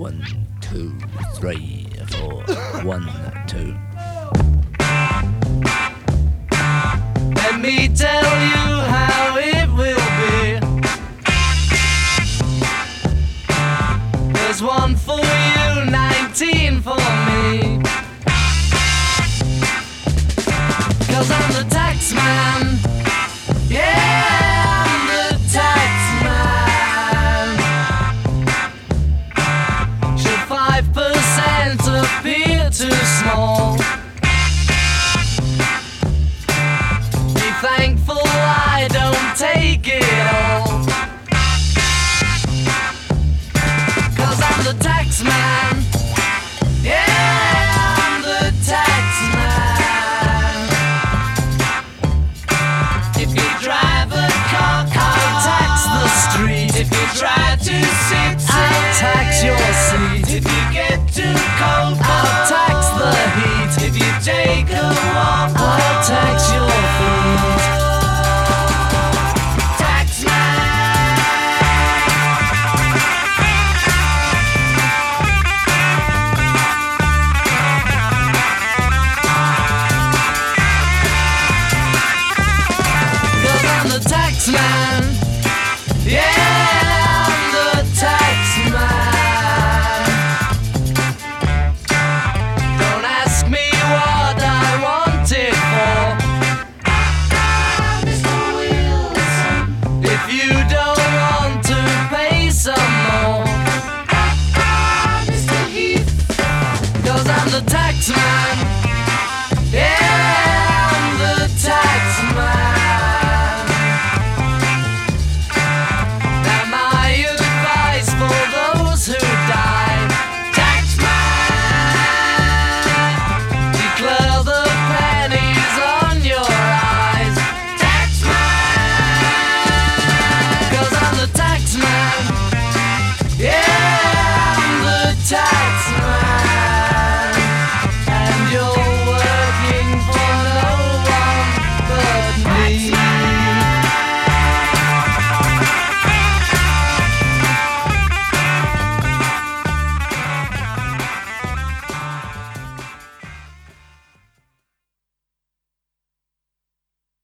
One, two, three, four. One, two. Let me tell you how it will be. There's one for you, 19 for me. taxman. Yeah, I'm the taxman. Don't ask me what I want it for. Ah, Mr. Wilson, If you don't want to pay some more, Ah, Mr. Cause I'm the taxman.